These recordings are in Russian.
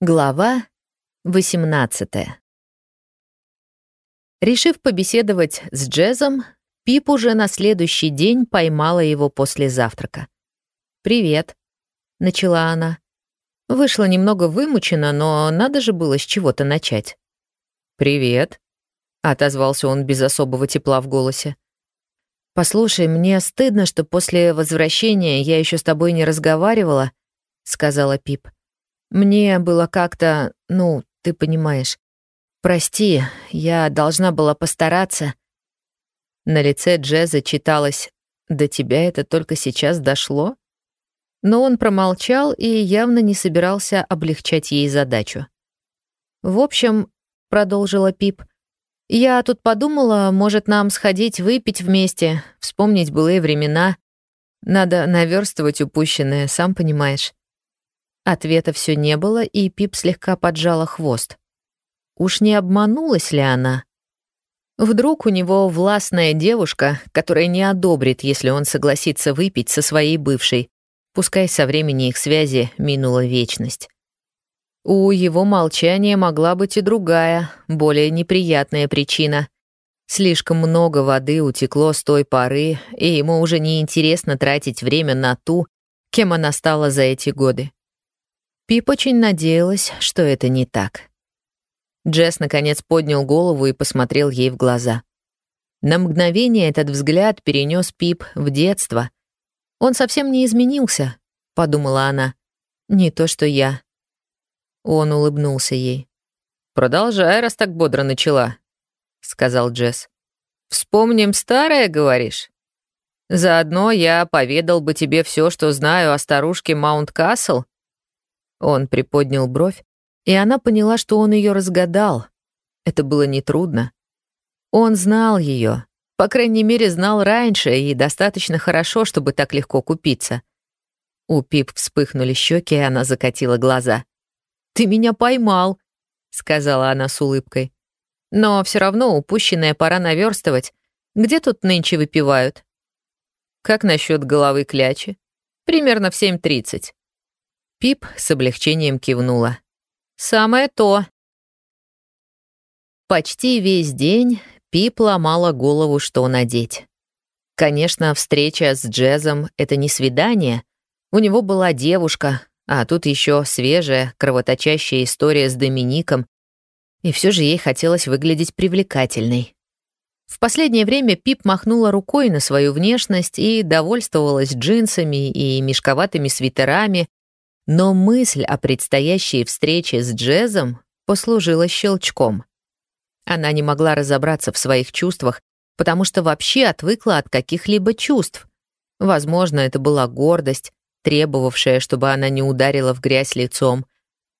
Глава 18 Решив побеседовать с Джезом, Пип уже на следующий день поймала его после завтрака. «Привет», — начала она. Вышла немного вымучена, но надо же было с чего-то начать. «Привет», — отозвался он без особого тепла в голосе. «Послушай, мне стыдно, что после возвращения я еще с тобой не разговаривала», — сказала Пип. Мне было как-то, ну, ты понимаешь. Прости, я должна была постараться. На лице Джеза читалось «До тебя это только сейчас дошло?» Но он промолчал и явно не собирался облегчать ей задачу. «В общем», — продолжила Пип, — «я тут подумала, может, нам сходить выпить вместе, вспомнить былые времена. Надо наверстывать упущенное, сам понимаешь». Ответа все не было, и Пип слегка поджала хвост. Уж не обманулась ли она? Вдруг у него властная девушка, которая не одобрит, если он согласится выпить со своей бывшей, пускай со времени их связи минула вечность. У его молчания могла быть и другая, более неприятная причина. Слишком много воды утекло с той поры, и ему уже не интересно тратить время на ту, кем она стала за эти годы. Пип очень надеялась, что это не так. Джесс наконец поднял голову и посмотрел ей в глаза. На мгновение этот взгляд перенес Пип в детство. «Он совсем не изменился», — подумала она. «Не то, что я». Он улыбнулся ей. «Продолжай, раз так бодро начала», — сказал Джесс. «Вспомним старое, говоришь? Заодно я поведал бы тебе все, что знаю о старушке Маунт Касл он приподнял бровь, и она поняла, что он ее разгадал. Это было нетрудно. Он знал ее, по крайней мере, знал раньше и достаточно хорошо, чтобы так легко купиться. У Пип вспыхнули щеки, и она закатила глаза. «Ты меня поймал», — сказала она с улыбкой. «Но все равно упущенное пора наверстывать. Где тут нынче выпивают?» «Как насчет головы клячи?» «Примерно в 7.30. Пип с облегчением кивнула. «Самое то». Почти весь день Пип ломала голову, что надеть. Конечно, встреча с Джезом — это не свидание. У него была девушка, а тут еще свежая, кровоточащая история с Домиником. И все же ей хотелось выглядеть привлекательной. В последнее время Пип махнула рукой на свою внешность и довольствовалась джинсами и мешковатыми свитерами, но мысль о предстоящей встрече с Джезом послужила щелчком. Она не могла разобраться в своих чувствах, потому что вообще отвыкла от каких-либо чувств. Возможно, это была гордость, требовавшая, чтобы она не ударила в грязь лицом.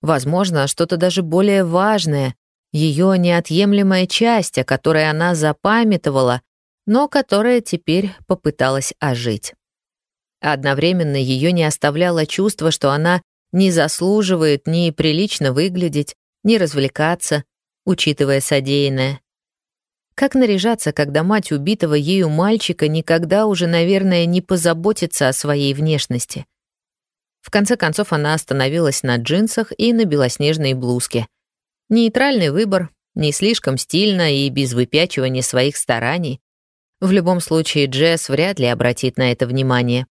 Возможно, что-то даже более важное, ее неотъемлемая часть, о которой она запамятовала, но которая теперь попыталась ожить. Одновременно ее не оставляло чувство, что она не заслуживает ни прилично выглядеть, ни развлекаться, учитывая содеянное. Как наряжаться, когда мать убитого ею мальчика никогда уже, наверное, не позаботится о своей внешности? В конце концов она остановилась на джинсах и на белоснежной блузке. Нейтральный выбор, не слишком стильно и без выпячивания своих стараний. В любом случае Джесс вряд ли обратит на это внимание.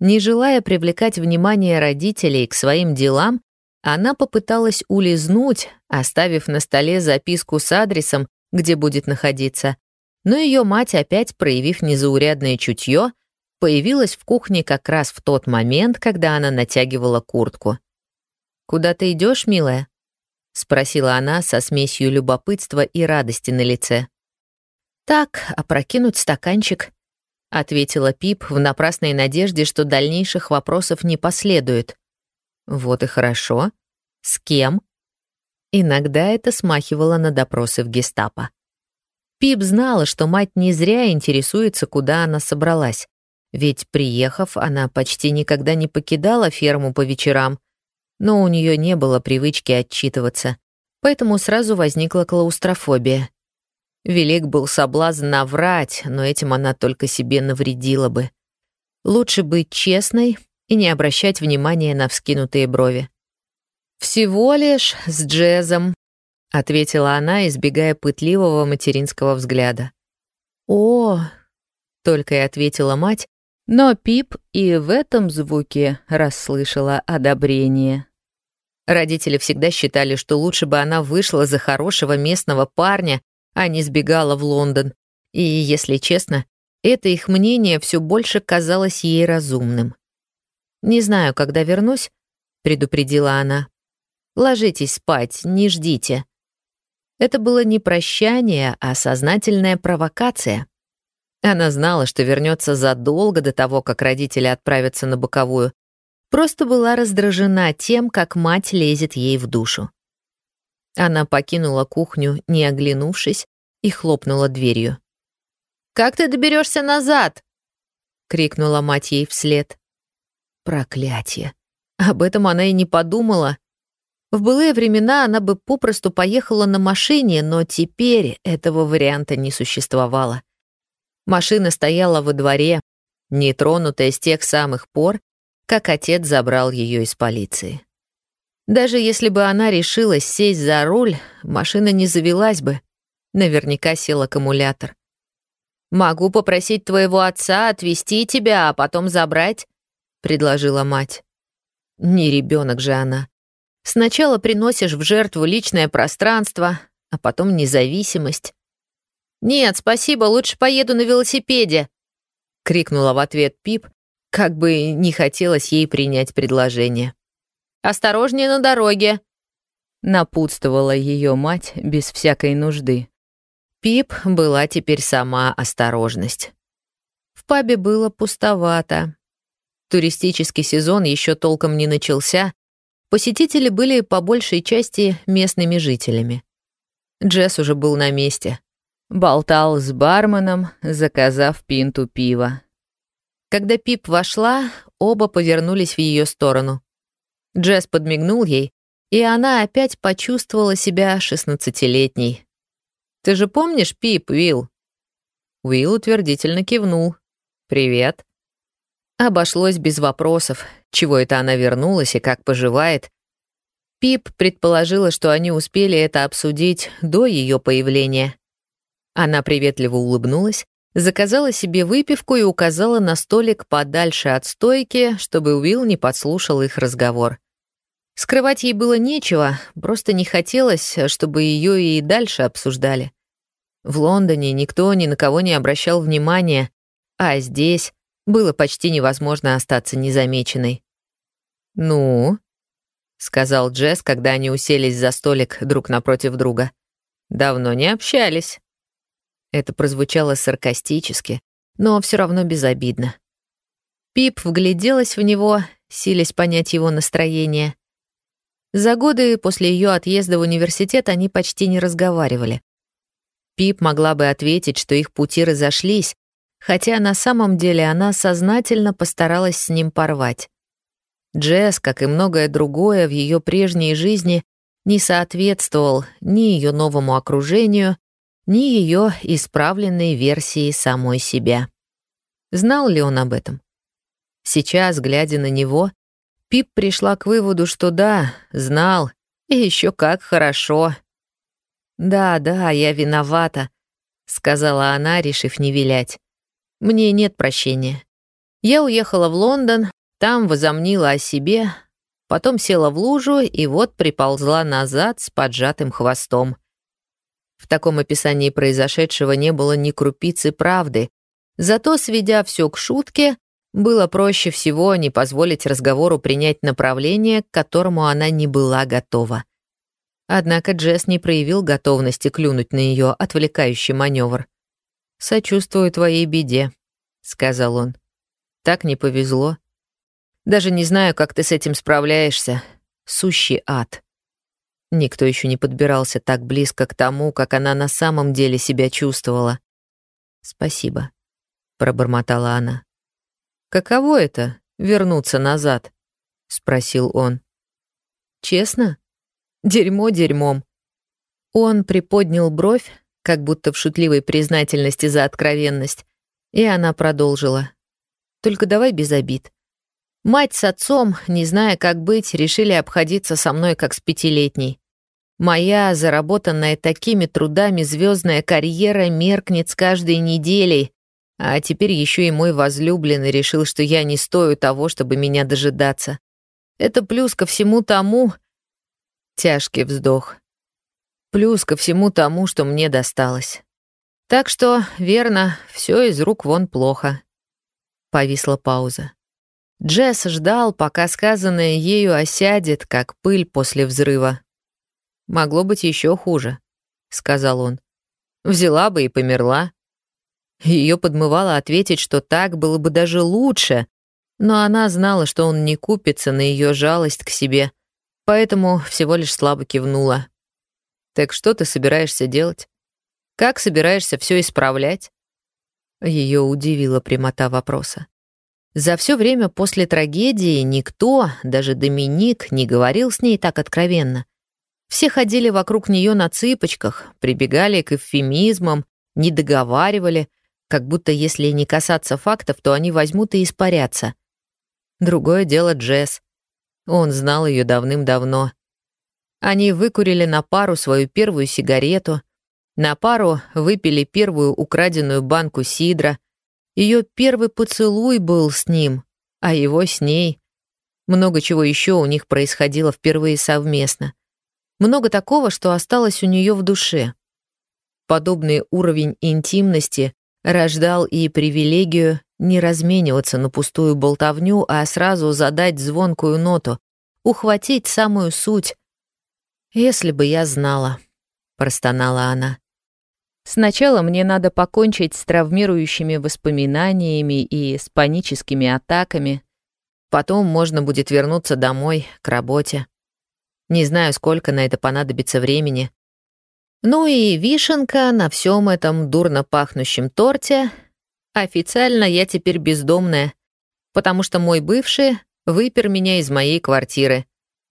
Не желая привлекать внимание родителей к своим делам, она попыталась улизнуть, оставив на столе записку с адресом, где будет находиться. Но ее мать, опять проявив незаурядное чутье, появилась в кухне как раз в тот момент, когда она натягивала куртку. «Куда ты идешь, милая?» — спросила она со смесью любопытства и радости на лице. «Так, опрокинуть стаканчик», ответила Пип в напрасной надежде, что дальнейших вопросов не последует. Вот и хорошо. С кем? Иногда это смахивало на допросы в гестапо. Пип знала, что мать не зря интересуется, куда она собралась. Ведь, приехав, она почти никогда не покидала ферму по вечерам, но у нее не было привычки отчитываться, поэтому сразу возникла клаустрофобия. Велик был соблазн наврать, но этим она только себе навредила бы. Лучше быть честной и не обращать внимания на вскинутые брови. «Всего лишь с джезом», — ответила она, избегая пытливого материнского взгляда. «О!» — только и ответила мать, но Пип и в этом звуке расслышала одобрение. Родители всегда считали, что лучше бы она вышла за хорошего местного парня, а не сбегала в Лондон. И, если честно, это их мнение все больше казалось ей разумным. «Не знаю, когда вернусь», — предупредила она. «Ложитесь спать, не ждите». Это было не прощание, а сознательная провокация. Она знала, что вернется задолго до того, как родители отправятся на боковую. Просто была раздражена тем, как мать лезет ей в душу. Она покинула кухню, не оглянувшись, и хлопнула дверью. «Как ты доберешься назад?» — крикнула мать ей вслед. Проклятие. Об этом она и не подумала. В былые времена она бы попросту поехала на машине, но теперь этого варианта не существовало. Машина стояла во дворе, нетронутая с тех самых пор, как отец забрал ее из полиции. Даже если бы она решилась сесть за руль, машина не завелась бы. Наверняка сел аккумулятор. «Могу попросить твоего отца отвезти тебя, а потом забрать», — предложила мать. Не ребенок же она. Сначала приносишь в жертву личное пространство, а потом независимость. «Нет, спасибо, лучше поеду на велосипеде», — крикнула в ответ Пип, как бы не хотелось ей принять предложение. «Осторожнее на дороге», — напутствовала ее мать без всякой нужды. Пип была теперь сама осторожность. В пабе было пустовато. Туристический сезон еще толком не начался, посетители были по большей части местными жителями. Джесс уже был на месте. Болтал с барменом, заказав пинту пива. Когда Пип вошла, оба повернулись в ее сторону. Джесс подмигнул ей, и она опять почувствовала себя шестнадцатилетней. «Ты же помнишь Пип, Уилл?» Уилл утвердительно кивнул. «Привет». Обошлось без вопросов, чего это она вернулась и как поживает. Пип предположила, что они успели это обсудить до ее появления. Она приветливо улыбнулась, заказала себе выпивку и указала на столик подальше от стойки, чтобы Уилл не подслушал их разговор. Скрывать ей было нечего, просто не хотелось, чтобы ее и дальше обсуждали. В Лондоне никто ни на кого не обращал внимания, а здесь было почти невозможно остаться незамеченной. «Ну?» — сказал Джесс, когда они уселись за столик друг напротив друга. «Давно не общались». Это прозвучало саркастически, но все равно безобидно. Пип вгляделась в него, силясь понять его настроение. За годы после ее отъезда в университет они почти не разговаривали. Пип могла бы ответить, что их пути разошлись, хотя на самом деле она сознательно постаралась с ним порвать. Джесс, как и многое другое в ее прежней жизни, не соответствовал ни ее новому окружению, ни ее исправленной версии самой себя. Знал ли он об этом? Сейчас, глядя на него, Пип пришла к выводу, что да, знал, и еще как хорошо. «Да, да, я виновата», — сказала она, решив не вилять. «Мне нет прощения. Я уехала в Лондон, там возомнила о себе, потом села в лужу и вот приползла назад с поджатым хвостом. В таком описании произошедшего не было ни крупицы правды. Зато, сведя все к шутке, было проще всего не позволить разговору принять направление, к которому она не была готова. Однако Джесс не проявил готовности клюнуть на ее отвлекающий маневр. «Сочувствую твоей беде», — сказал он. «Так не повезло. Даже не знаю, как ты с этим справляешься. Сущий ад». Никто еще не подбирался так близко к тому, как она на самом деле себя чувствовала. «Спасибо», — пробормотала она. «Каково это — вернуться назад?» — спросил он. «Честно? Дерьмо дерьмом». Он приподнял бровь, как будто в шутливой признательности за откровенность, и она продолжила. «Только давай без обид. Мать с отцом, не зная, как быть, решили обходиться со мной как с пятилетней. Моя, заработанная такими трудами звездная карьера меркнет с каждой неделей, а теперь еще и мой возлюбленный решил, что я не стою того, чтобы меня дожидаться. Это плюс ко всему тому... Тяжкий вздох. Плюс ко всему тому, что мне досталось. Так что, верно, все из рук вон плохо. Повисла пауза. Джесс ждал, пока сказанное ею осядет, как пыль после взрыва. «Могло быть еще хуже», — сказал он. «Взяла бы и померла». Ее подмывало ответить, что так было бы даже лучше, но она знала, что он не купится на ее жалость к себе, поэтому всего лишь слабо кивнула. «Так что ты собираешься делать? Как собираешься все исправлять?» Ее удивила прямота вопроса. За все время после трагедии никто, даже Доминик, не говорил с ней так откровенно. Все ходили вокруг нее на цыпочках, прибегали к эвфемизмам, не договаривали, как будто если не касаться фактов, то они возьмут и испарятся. Другое дело Джесс. Он знал ее давным-давно. Они выкурили на пару свою первую сигарету, на пару выпили первую украденную банку сидра, ее первый поцелуй был с ним, а его с ней. Много чего еще у них происходило впервые совместно. Много такого, что осталось у нее в душе. Подобный уровень интимности рождал и привилегию не размениваться на пустую болтовню, а сразу задать звонкую ноту, ухватить самую суть. «Если бы я знала», — простонала она. Сначала мне надо покончить с травмирующими воспоминаниями и с паническими атаками. Потом можно будет вернуться домой, к работе. Не знаю, сколько на это понадобится времени. Ну и вишенка на всем этом дурно пахнущем торте. Официально я теперь бездомная, потому что мой бывший выпер меня из моей квартиры.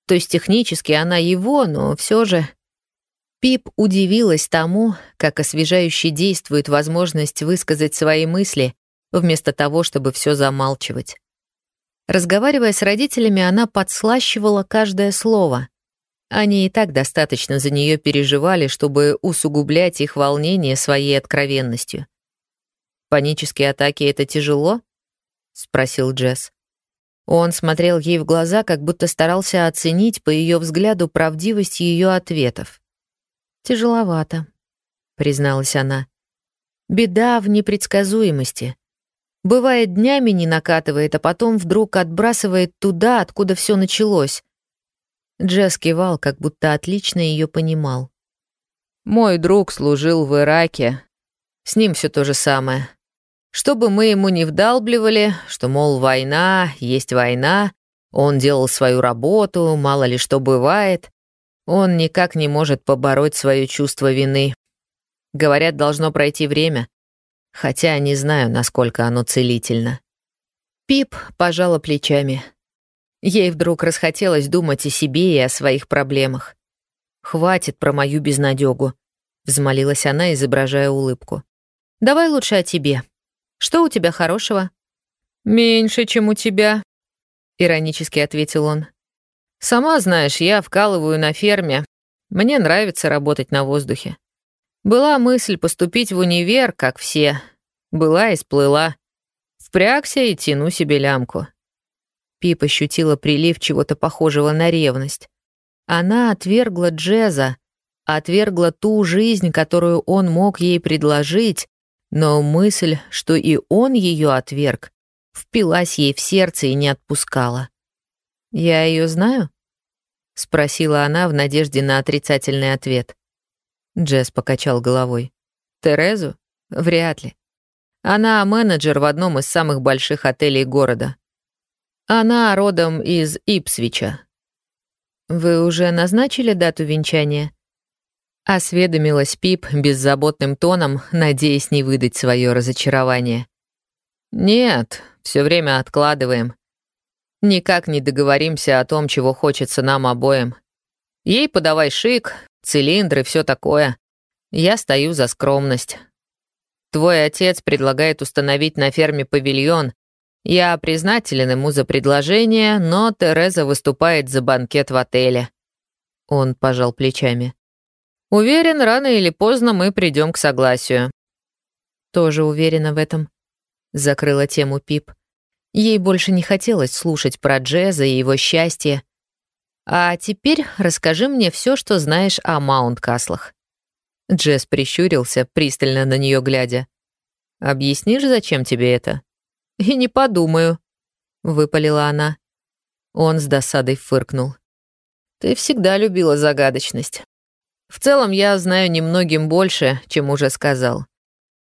То есть технически она его, но все же... Пип удивилась тому, как освежающе действует возможность высказать свои мысли, вместо того, чтобы все замалчивать. Разговаривая с родителями, она подслащивала каждое слово. Они и так достаточно за нее переживали, чтобы усугублять их волнение своей откровенностью. «Панические атаки — это тяжело?» — спросил Джесс. Он смотрел ей в глаза, как будто старался оценить по ее взгляду правдивость ее ответов. «Тяжеловато», — призналась она. «Беда в непредсказуемости. Бывает, днями не накатывает, а потом вдруг отбрасывает туда, откуда все началось». Джесс кивал, как будто отлично ее понимал. «Мой друг служил в Ираке. С ним все то же самое. Что бы мы ему не вдалбливали, что, мол, война, есть война, он делал свою работу, мало ли что бывает, он никак не может побороть свое чувство вины. Говорят, должно пройти время, хотя не знаю, насколько оно целительно. Пип пожала плечами. Ей вдруг расхотелось думать о себе и о своих проблемах. «Хватит про мою безнадёгу», — взмолилась она, изображая улыбку. «Давай лучше о тебе. Что у тебя хорошего?» «Меньше, чем у тебя», — иронически ответил он. Сама знаешь, я вкалываю на ферме. Мне нравится работать на воздухе. Была мысль поступить в универ, как все. Была и сплыла. Впрягся и тяну себе лямку. Пип ощутила прилив чего-то похожего на ревность. Она отвергла Джеза, отвергла ту жизнь, которую он мог ей предложить, но мысль, что и он ее отверг, впилась ей в сердце и не отпускала. «Я ее знаю?» — спросила она в надежде на отрицательный ответ. Джесс покачал головой. «Терезу? Вряд ли. Она менеджер в одном из самых больших отелей города. Она родом из Ипсвича. Вы уже назначили дату венчания?» Осведомилась Пип беззаботным тоном, надеясь не выдать свое разочарование. «Нет, все время откладываем. Никак не договоримся о том, чего хочется нам обоим. Ей подавай шик, цилиндры, все такое. Я стою за скромность. Твой отец предлагает установить на ферме павильон, Я признателен ему за предложение, но Тереза выступает за банкет в отеле». Он пожал плечами. «Уверен, рано или поздно мы придем к согласию». «Тоже уверена в этом», — закрыла тему Пип. Ей больше не хотелось слушать про Джеза и его счастье. «А теперь расскажи мне все, что знаешь о Маунт-Каслах». Джесс прищурился, пристально на нее глядя. «Объяснишь, зачем тебе это?» «И не подумаю», — выпалила она. Он с досадой фыркнул. «Ты всегда любила загадочность. В целом я знаю немногим больше, чем уже сказал.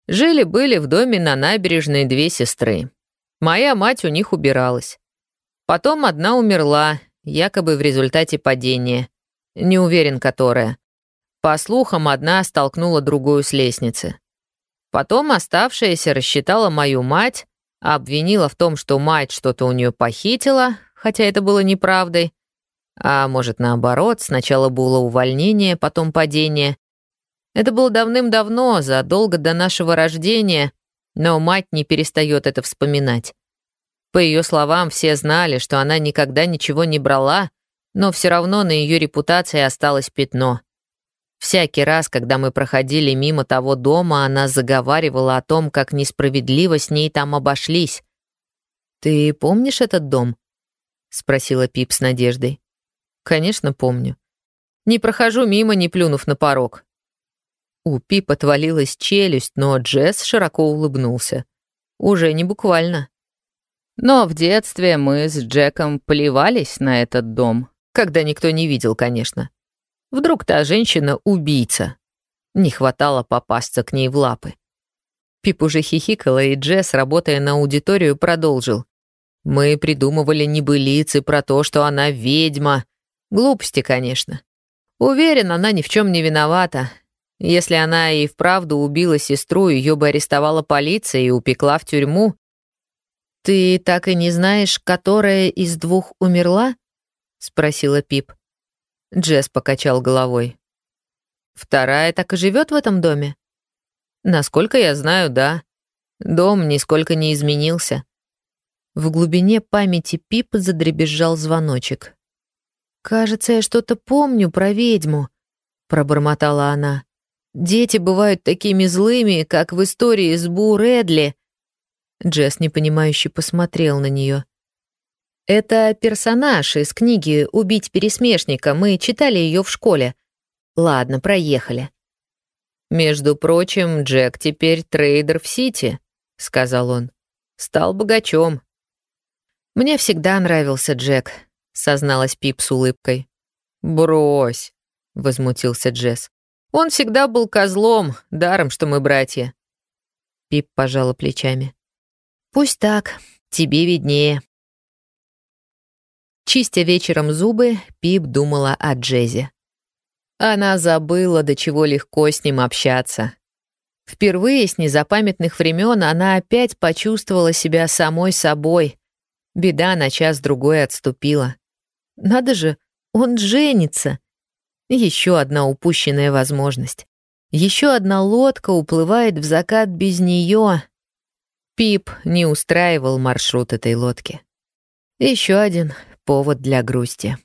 Жили-были в доме на набережной две сестры. Моя мать у них убиралась. Потом одна умерла, якобы в результате падения. Не уверен, которая. По слухам, одна столкнула другую с лестницы. Потом оставшаяся рассчитала мою мать, обвинила в том, что мать что-то у нее похитила, хотя это было неправдой. А может, наоборот, сначала было увольнение, потом падение. Это было давным-давно, задолго до нашего рождения, но мать не перестает это вспоминать. По ее словам, все знали, что она никогда ничего не брала, но все равно на ее репутации осталось пятно. Всякий раз, когда мы проходили мимо того дома, она заговаривала о том, как несправедливо с ней там обошлись. «Ты помнишь этот дом?» — спросила Пип с надеждой. «Конечно, помню. Не прохожу мимо, не плюнув на порог». У Пип отвалилась челюсть, но Джесс широко улыбнулся. Уже не буквально. Но в детстве мы с Джеком плевались на этот дом, когда никто не видел, конечно. Вдруг та женщина — убийца. Не хватало попасться к ней в лапы. Пип уже хихикала, и Джесс, работая на аудиторию, продолжил. «Мы придумывали небылицы про то, что она ведьма. Глупости, конечно. Уверен, она ни в чем не виновата. Если она и вправду убила сестру, ее бы арестовала полиция и упекла в тюрьму. «Ты так и не знаешь, которая из двух умерла?» — спросила Пип. Джесс покачал головой. «Вторая так и живет в этом доме?» «Насколько я знаю, да. Дом нисколько не изменился». В глубине памяти Пип задребезжал звоночек. «Кажется, я что-то помню про ведьму», — пробормотала она. «Дети бывают такими злыми, как в истории с Бу Редли». Джесс непонимающе посмотрел на нее. Это персонаж из книги «Убить пересмешника», мы читали ее в школе. Ладно, проехали. «Между прочим, Джек теперь трейдер в Сити», — сказал он. «Стал богачом». «Мне всегда нравился Джек», — созналась Пип с улыбкой. «Брось», — возмутился Джесс. «Он всегда был козлом, даром, что мы братья». Пип пожала плечами. «Пусть так, тебе виднее». Чистя вечером зубы, Пип думала о Джезе. Она забыла, до чего легко с ним общаться. Впервые с незапамятных времен она опять почувствовала себя самой собой. Беда на час-другой отступила. Надо же, он женится. Еще одна упущенная возможность. Еще одна лодка уплывает в закат без нее. Пип не устраивал маршрут этой лодки. Еще один повод для грусти.